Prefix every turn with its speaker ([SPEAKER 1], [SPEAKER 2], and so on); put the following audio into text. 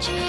[SPEAKER 1] change